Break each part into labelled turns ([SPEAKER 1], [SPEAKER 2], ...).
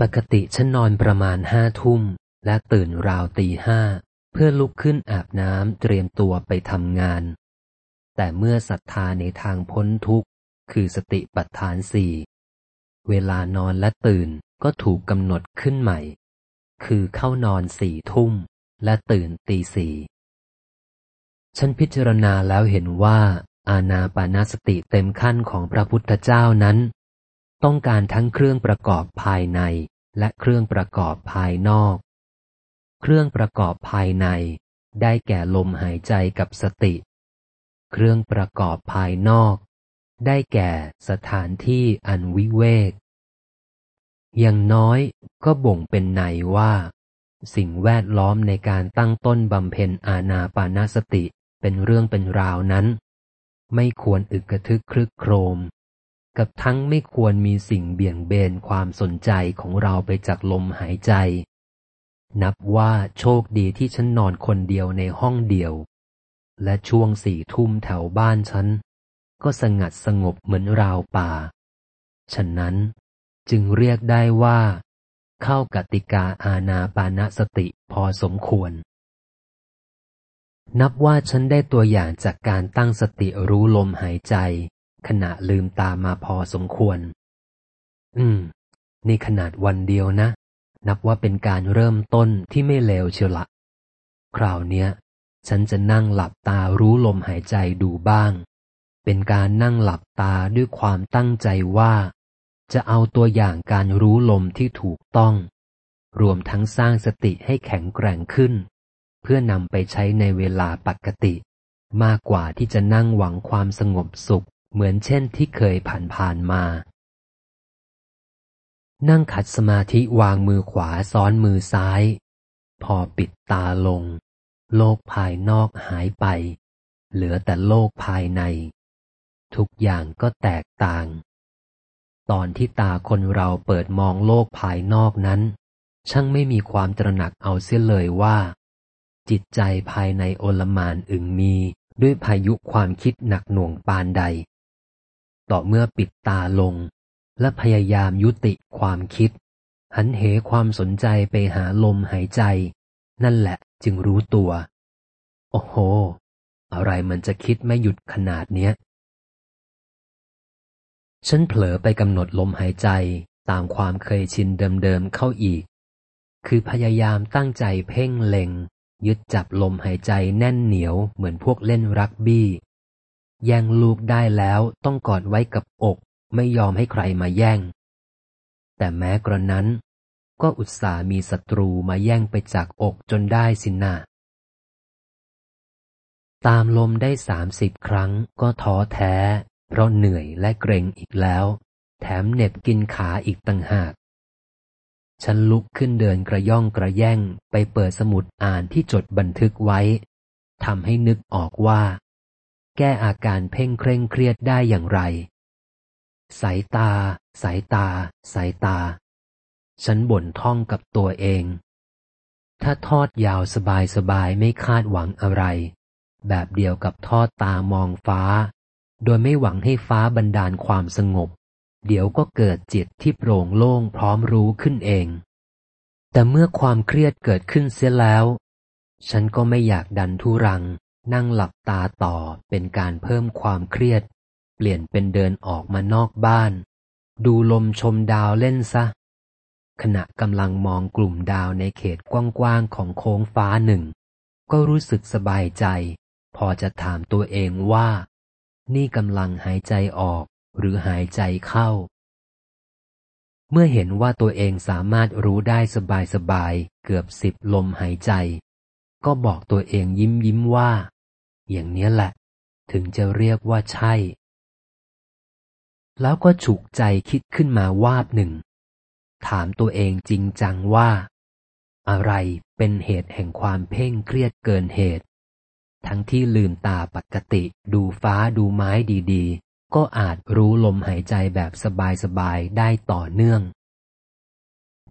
[SPEAKER 1] ปกติฉันนอนประมาณห้าทุ่ม และตื่นราวตีห้าเพื่อลุกขึ้นอาบน้ำเตรียมตัวไปทำงาน แต่เมื่อศรัทธาในทางพ้นทุกข์ คือสติปัฏฐานสี่เวลานอนและตื่นก็ถูกกำหนดขึ้นใหม่ คือเข้านอนสี่ทุ่ม และตื่นตีสี่ฉันพิจารณาแล้วเห็นว่าอาณาปานาสติเต็มขั้นของพระพุทธเจ้านั้น ต้องการทั้งเครื่องประกอบภายใน และเครื่องประกอบภายนอก เครื่องประกอบภายใน ได้แก่ลมหายใจกับสติ เครื่องประกอบภายนอก ได้แก่สถานที่อันวิเวก อย่างน้อยก็บ่งเป็นในว่า สิ่งแวดล้อมในการตั้งต้นบำเพ็ญอาณาปานาสติเป็นเรื่องเป็นราวนั้น ไม่ควรอึกกระทึกครึกโครม กับทั้งไม่ควรมีสิ่งเบี่ยงเบนความสนใจของเราไปจากลมหายใจ นับว่าโชคดีที่ฉันนอนคนเดียวในห้องเดียว และช่วงสี่ทุ่มแถวบ้านฉัน ก็สงัดสงบเหมือนราวป่า ฉะนั้นจึงเรียกได้ว่า เข้ากติกาอาณาปานสติพอสมควร นับว่าฉันได้ตัวอย่างจากการตั้งสติรู้ลมหายใจ ขณะลืมตามาพอสมควร อืม นี่ขนาดวันเดียวนะ นับว่าเป็นการเริ่มต้นที่ไม่เลวเชียวละ คราวเนี้ย ฉันจะนั่งหลับตารู้ลมหายใจดูบ้าง เป็นการนั่งหลับตาด้วยความตั้งใจว่า จะเอาตัวอย่างการรู้ลมที่ถูกต้อง รวมทั้งสร้างสติให้แข็งแกร่งขึ้น เพื่อนำไปใช้ในเวลาปกติมากกว่าที่จะนั่งหวังความสงบสุข เหมือนเช่นที่เคยผ่านผ่านมา นั่งขัดสมาธิวางมือขวาซ้อนมือซ้าย พอปิดตาลง โลกภายนอกหายไป เหลือแต่โลกภายใน ทุกอย่างก็แตกต่าง ตอนที่ตาคนเราเปิดมองโลกภายนอกนั้น ช่างไม่มีความตระหนักเอาเสียเลยว่า จิตใจภายในโอลมานอึงมีด้วยพายุความคิดหนักหน่วงปานใด ต่อเมื่อปิดตาลง และพยายามยุติความคิด หันเหความสนใจไปหาลมหายใจ นั่นแหละจึงรู้ตัว โอ้โห อะไรมันจะคิดไม่หยุดขนาดเนี้ย ฉันเผลอไปกำหนดลมหายใจตามความเคยชินเดิมๆเข้าอีก คือพยายามตั้งใจเพ่งเล็ง ยึดจับลมหายใจแน่นเหนียวเหมือนพวกเล่นรักบี้ แย่งลูกได้แล้วต้องกอดไว้กับอกไม่ยอมให้ใครมาแย่ง แต่แม้กระนั้น ก็อุตส่ามีศัตรูมาแย่งไปจากอกจนได้สินะตามลมได้สามสิบครั้งก็ท้อแท้ เพราะเหนื่อยและเกรงอีกแล้ว แถมเหน็บกินขาอีกต่างหาก ฉันลุกขึ้นเดินกระย่องกระแย่งไปเปิดสมุดอ่านที่จดบันทึกไว้ทำให้นึกออกว่า แก้อาการเพ่งเคร่งเครียดได้อย่างไร สายตา สายตา สายตา ฉันบ่นท่องกับตัวเอง ถ้าทอดยาวสบายสบายไม่คาดหวังอะไร แบบเดียวกับทอดตามองฟ้า โดยไม่หวังให้ฟ้าบันดาลความสงบ เดี๋ยวก็เกิดจิตที่โปร่งโล่งพร้อมรู้ขึ้นเอง แต่เมื่อความเครียดเกิดขึ้นเสียแล้ว ฉันก็ไม่อยากดันทุรัง นั่งหลับตาต่อเป็นการเพิ่มความเครียด เปลี่ยนเป็นเดินออกมานอกบ้าน ดูลมชมดาวเล่นซะ ขณะกำลังมองกลุ่มดาวในเขตกว้างๆของโค้งฟ้าหนึ่ง ก็รู้สึกสบายใจ พอจะถามตัวเองว่า นี่กำลังหายใจออกหรือหายใจเข้า เมื่อเห็นว่าตัวเองสามารถรู้ได้สบายๆเกือบสิบลมหายใจ ก็บอกตัวเองยิ้มยิ้มว่า อย่างนี้แหละ ถึงจะเรียกว่าใช่ แล้วก็ฉุกใจคิดขึ้นมาวาบหนึ่ง ถามตัวเองจริงจังว่า อะไรเป็นเหตุแห่งความเพ่งเครียดเกินเหตุ ทั้งที่ลืมตาปกติดูฟ้าดูไม้ดีๆ ก็อาจรู้ลมหายใจแบบสบายๆ ได้ต่อเนื่อง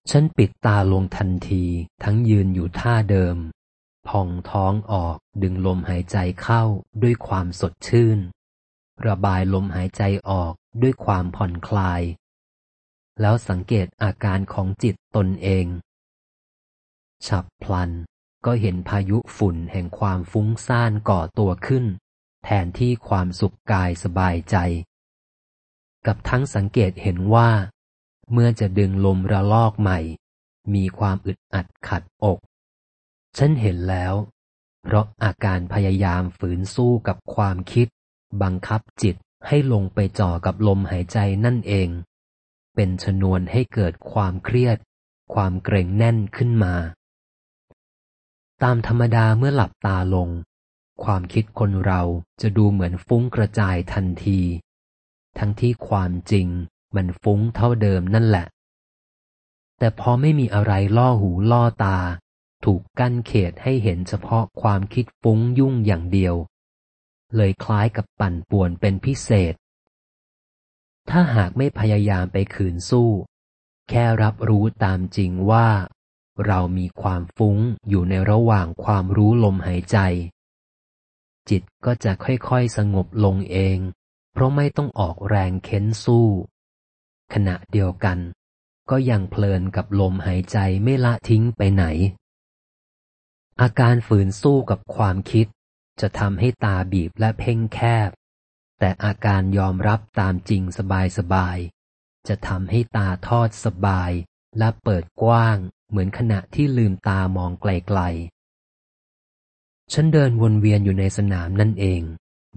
[SPEAKER 1] ฉันปิดตาลงทันทีทั้งยืนอยู่ท่าเดิม พองท้องออกดึงลมหายใจเข้าด้วยความสดชื่น ระบายลมหายใจออกด้วยความผ่อนคลาย แล้วสังเกตอาการของจิตตนเอง ฉับพลันก็เห็นพายุฝุ่นแห่งความฟุ้งซ่านก่อตัวขึ้น แทนที่ความสุขกายสบายใจ กับทั้งสังเกตเห็นว่า เมื่อจะดึงลมระลอกใหม่ มีความอึดอัดขัดอก ฉันเห็นแล้ว เพราะอาการพยายามฝืนสู้กับความคิด บังคับจิตให้ลงไปจ่อกับลมหายใจนั่นเอง เป็นชนวนให้เกิดความเครียด ความเกรงแน่นขึ้นมา ตามธรรมดาเมื่อหลับตาลง ความคิดคนเราจะดูเหมือนฟุ้งกระจายทันที ทั้งที่ความจริงมันฟุ้งเท่าเดิมนั่นแหละ แต่พอไม่มีอะไรล่อหูล่อตา ถูกกั้นเขตให้เห็นเฉพาะความคิดฟุ้งยุ่งอย่างเดียว เลยคล้ายกับปั่นป่วนเป็นพิเศษ ถ้าหากไม่พยายามไปขืนสู้ แค่รับรู้ตามจริงว่า เรามีความฟุ้งอยู่ในระหว่างความรู้ลมหายใจ จิตก็จะค่อยๆสงบลงเอง เพราะไม่ต้องออกแรงเค้นสู้ ขณะเดียวกันก็ยังเพลินกับลมหายใจไม่ละทิ้งไปไหน อาการฝืนสู้กับความคิด จะทำให้ตาบีบและเพ่งแคบ แต่อาการยอมรับตามจริงสบายๆจะทำให้ตาทอดสบาย และเปิดกว้างเหมือนขณะที่ลืมตามองไกลๆ ฉันเดินวนเวียนอยู่ในสนามนั่นเอง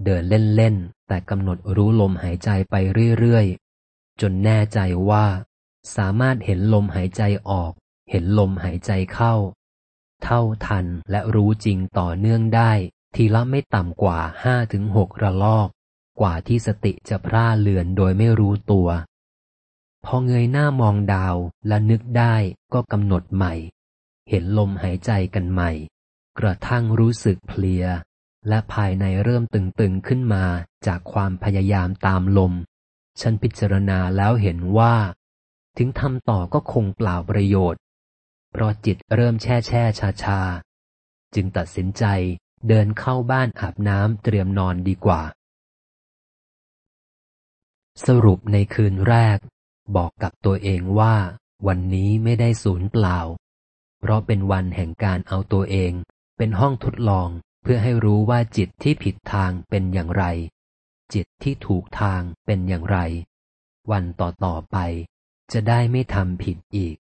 [SPEAKER 1] เดินเล่นๆ แต่กำหนดรู้ลมหายใจไปเรื่อยๆ จนแน่ใจว่า สามารถเห็นลมหายใจออก เห็นลมหายใจเข้า เท่าทันและรู้จริงต่อเนื่องได้ ทีละไม่ต่ำกว่าห้าถึงหกระลอก กว่าที่สติจะพร่าเลือนโดยไม่รู้ตัว พอเงยหน้ามองดาวและนึกได้ก็กำหนดใหม่ เห็นลมหายใจกันใหม่ กระทั่งรู้สึกเพลีย และภายในเริ่มตึงๆขึ้นมาจากความพยายามตามลม ฉันพิจารณาแล้วเห็นว่า ถึงทำต่อก็คงเปล่าประโยชน์ เพราะจิตเริ่มแช่แช่ชาชา จึงตัดสินใจเดินเข้าบ้านอาบน้ำเตรียมนอนดีกว่า สรุปในคืนแรก บอกกับตัวเองว่า วันนี้ไม่ได้สูญเปล่า เพราะเป็นวันแห่งการเอาตัวเอง เป็นห้องทดลองเพื่อให้รู้ว่าจิตที่ผิดทางเป็นอย่างไร จิตที่ถูกทางเป็นอย่างไร วันต่อๆไปจะได้ไม่ทำผิดอีก